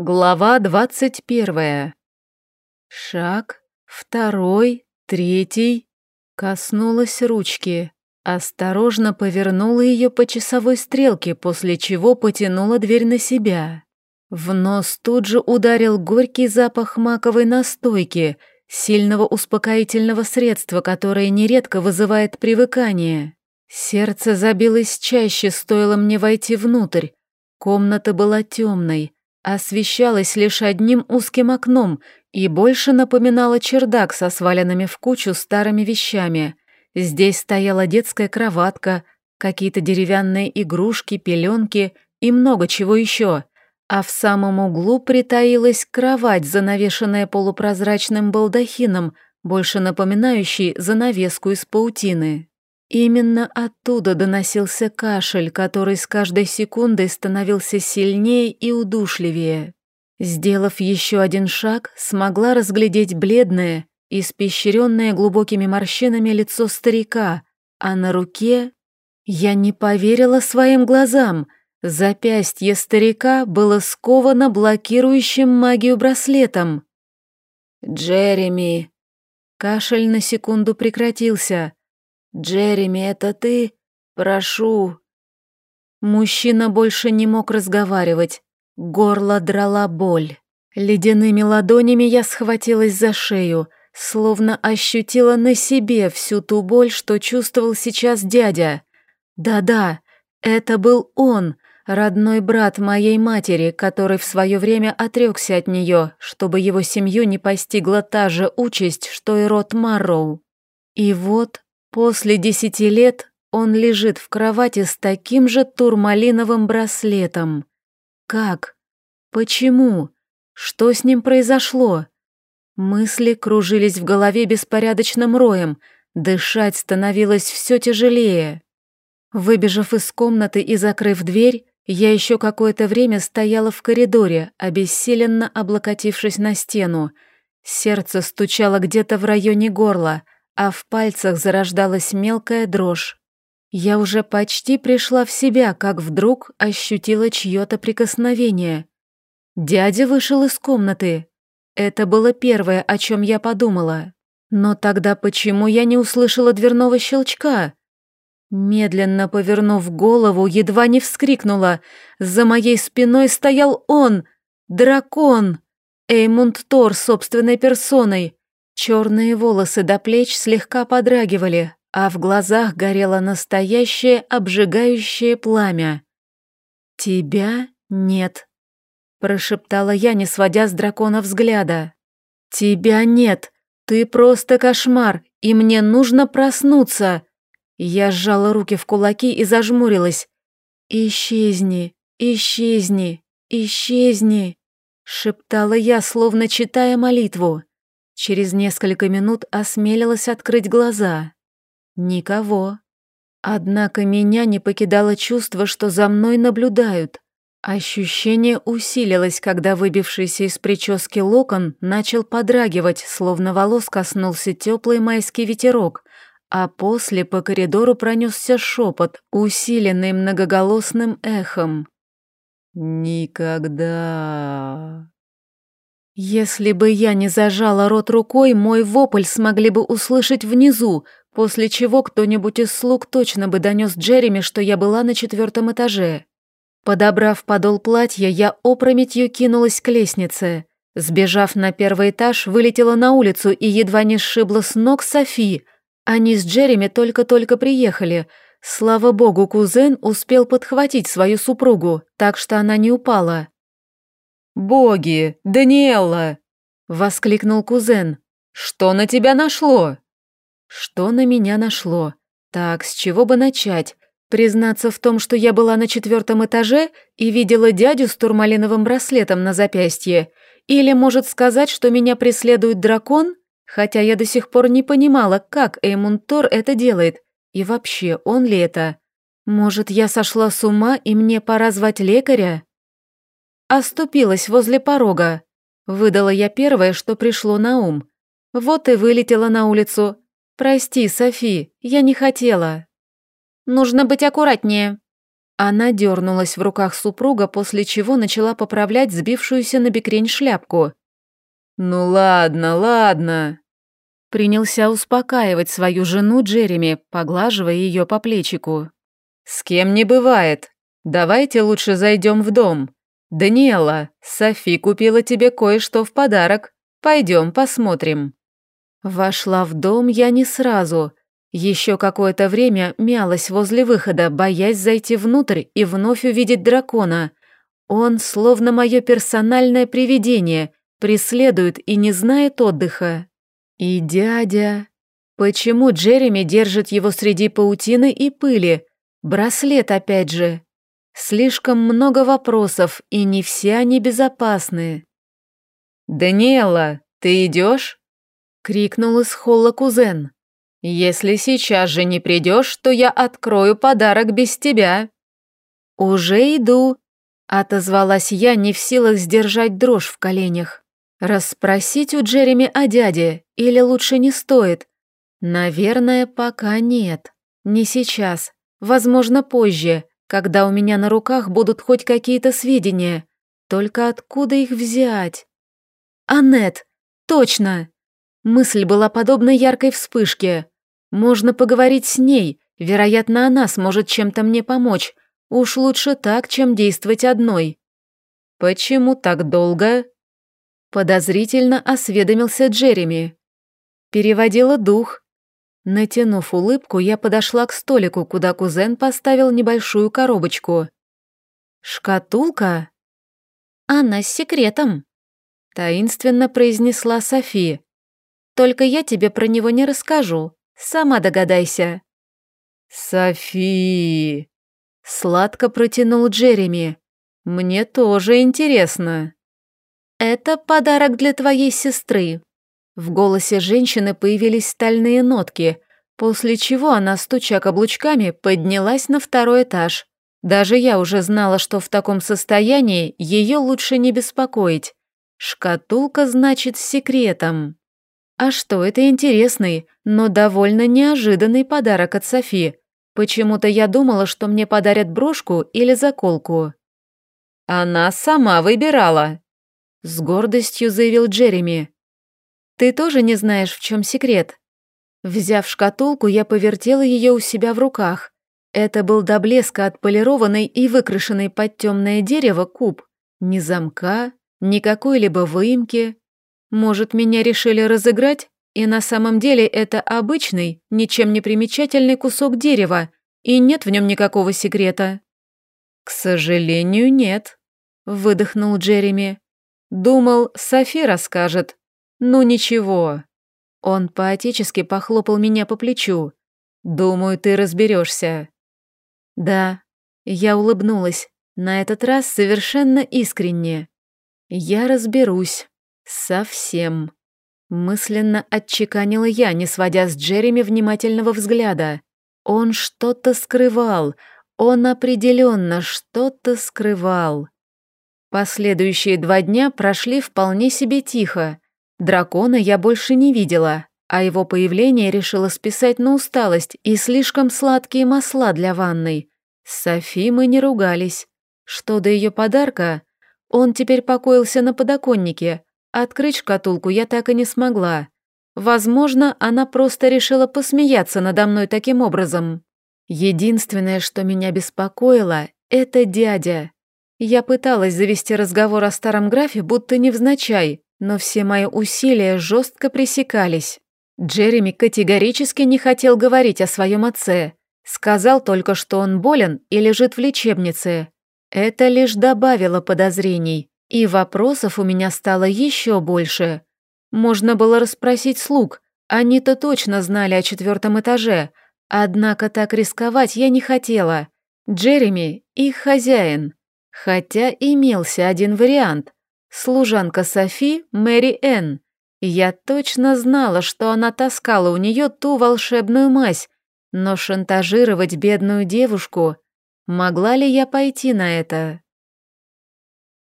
Глава двадцать первая. Шаг, второй, третий. Коснулась ручки. Осторожно повернула ее по часовой стрелке, после чего потянула дверь на себя. В нос тут же ударил горький запах маковой настойки, сильного успокоительного средства, которое нередко вызывает привыкание. Сердце забилось чаще, стоило мне войти внутрь. Комната была темной, освещалась лишь одним узким окном и больше напоминала чердак со сваленными в кучу старыми вещами. Здесь стояла детская кроватка, какие-то деревянные игрушки, пеленки и много чего еще. А в самом углу притаилась кровать, занавешенная полупрозрачным балдахином, больше напоминающий занавеску из паутины. Именно оттуда доносился кашель, который с каждой секундой становился сильнее и удушливее. Сделав еще один шаг, смогла разглядеть бледное, испещренное глубокими морщинами лицо старика, а на руке... Я не поверила своим глазам. Запястье старика было сковано блокирующим магию браслетом. «Джереми!» Кашель на секунду прекратился. «Джереми, это ты? Прошу!» Мужчина больше не мог разговаривать. Горло драла боль. Ледяными ладонями я схватилась за шею, словно ощутила на себе всю ту боль, что чувствовал сейчас дядя. Да-да, это был он, родной брат моей матери, который в свое время отрекся от нее, чтобы его семью не постигла та же участь, что и род Марроу. И вот После десяти лет он лежит в кровати с таким же турмалиновым браслетом. Как? Почему? Что с ним произошло? Мысли кружились в голове беспорядочным роем, дышать становилось все тяжелее. Выбежав из комнаты и закрыв дверь, я еще какое-то время стояла в коридоре, обессиленно облокотившись на стену. Сердце стучало где-то в районе горла — а в пальцах зарождалась мелкая дрожь. Я уже почти пришла в себя, как вдруг ощутила чье-то прикосновение. Дядя вышел из комнаты. Это было первое, о чем я подумала. Но тогда почему я не услышала дверного щелчка? Медленно повернув голову, едва не вскрикнула. За моей спиной стоял он, дракон, Эймунд Тор собственной персоной. Черные волосы до плеч слегка подрагивали, а в глазах горело настоящее обжигающее пламя. «Тебя нет», — прошептала я, не сводя с дракона взгляда. «Тебя нет, ты просто кошмар, и мне нужно проснуться». Я сжала руки в кулаки и зажмурилась. «Исчезни, исчезни, исчезни», — шептала я, словно читая молитву. Через несколько минут осмелилась открыть глаза. Никого. Однако меня не покидало чувство, что за мной наблюдают. Ощущение усилилось, когда выбившийся из прически локон начал подрагивать, словно волос коснулся теплый майский ветерок, а после по коридору пронесся шепот, усиленный многоголосным эхом. «Никогда...» Если бы я не зажала рот рукой, мой вопль смогли бы услышать внизу, после чего кто-нибудь из слуг точно бы донес Джереми, что я была на четвертом этаже. Подобрав подол платья, я опрометью кинулась к лестнице. Сбежав на первый этаж, вылетела на улицу и едва не сшибла с ног Софи. Они с Джереми только-только приехали. Слава богу, кузен успел подхватить свою супругу, так что она не упала. «Боги! Даниэлла!» — воскликнул кузен. «Что на тебя нашло?» «Что на меня нашло? Так, с чего бы начать? Признаться в том, что я была на четвертом этаже и видела дядю с турмалиновым браслетом на запястье? Или, может, сказать, что меня преследует дракон? Хотя я до сих пор не понимала, как Эймун Тор это делает. И вообще, он ли это? Может, я сошла с ума, и мне пора звать лекаря?» Оступилась возле порога. Выдала я первое, что пришло на ум. Вот и вылетела на улицу. Прости, Софи, я не хотела. Нужно быть аккуратнее. Она дернулась в руках супруга, после чего начала поправлять сбившуюся на бекрень шляпку. «Ну ладно, ладно», Принялся успокаивать свою жену Джереми, поглаживая ее по плечику. «С кем не бывает. Давайте лучше зайдем в дом. Даниэла, Софи купила тебе кое-что в подарок. Пойдем посмотрим». Вошла в дом я не сразу. Еще какое-то время мялась возле выхода, боясь зайти внутрь и вновь увидеть дракона. Он, словно мое персональное привидение, преследует и не знает отдыха. И дядя... Почему Джереми держит его среди паутины и пыли? Браслет опять же. Слишком много вопросов, и не все они безопасны. «Даниэла, ты идешь?» — крикнул из холла кузен. «Если сейчас же не придешь, то я открою подарок без тебя». «Уже иду», — отозвалась я, не в силах сдержать дрожь в коленях. Расспросить у Джереми о дяде или лучше не стоит? Наверное, пока нет. Не сейчас. Возможно, позже, когда у меня на руках будут хоть какие-то сведения. Только откуда их взять? Аннет! Точно! Мысль была подобна яркой вспышке. Можно поговорить с ней, вероятно, она сможет чем-то мне помочь. Уж лучше так, чем действовать одной. «Почему так долго?» Подозрительно осведомился Джереми. Переводила дух. Натянув улыбку, я подошла к столику, куда кузен поставил небольшую коробочку. «Шкатулка?» «Она с секретом», — таинственно произнесла Софи. «Только я тебе про него не расскажу. Сама догадайся». «Софи!» — сладко протянул Джереми. «Мне тоже интересно». «Это подарок для твоей сестры». В голосе женщины появились стальные нотки, после чего она, стуча каблучками, поднялась на второй этаж. Даже я уже знала, что в таком состоянии ее лучше не беспокоить. Шкатулка значит с секретом. А что, это интересный, но довольно неожиданный подарок от Софи. Почему-то я думала, что мне подарят брошку или заколку. Она сама выбирала, с гордостью заявил Джереми. «Ты тоже не знаешь, в чем секрет?» Взяв шкатулку, я повертела ее у себя в руках. Это был до блеска отполированный и выкрашенный под темное дерево куб. Ни замка, ни какой-либо выемки. Может, меня решили разыграть, и на самом деле это обычный, ничем не примечательный кусок дерева, и нет в нем никакого секрета. «К сожалению, нет», — выдохнул Джереми. Думал, Софи расскажет. Ну ничего. Он поотечески похлопал меня по плечу. Думаю, ты разберешься. Да, я улыбнулась, на этот раз совершенно искренне. Я разберусь. Совсем. Мысленно отчеканила я, не сводя с Джереми внимательного взгляда. Он что-то скрывал, он определенно что-то скрывал. Последующие два дня прошли вполне себе тихо. Дракона я больше не видела, а его появление решила списать на усталость и слишком сладкие масла для ванной. С Софи мы не ругались. Что до ее подарка, он теперь покоился на подоконнике. Открыть шкатулку я так и не смогла. Возможно, она просто решила посмеяться надо мной таким образом. Единственное, что меня беспокоило, это дядя. Я пыталась завести разговор о старом графе, будто невзначай, но все мои усилия жестко пресекались. Джереми категорически не хотел говорить о своем отце. Сказал только, что он болен и лежит в лечебнице. Это лишь добавило подозрений, и вопросов у меня стало еще больше. Можно было расспросить слуг, они-то точно знали о четвертом этаже, однако так рисковать я не хотела. Джереми – их хозяин. Хотя имелся один вариант. Служанка Софи Мэри Энн. Я точно знала, что она таскала у нее ту волшебную мазь, но шантажировать бедную девушку... Могла ли я пойти на это?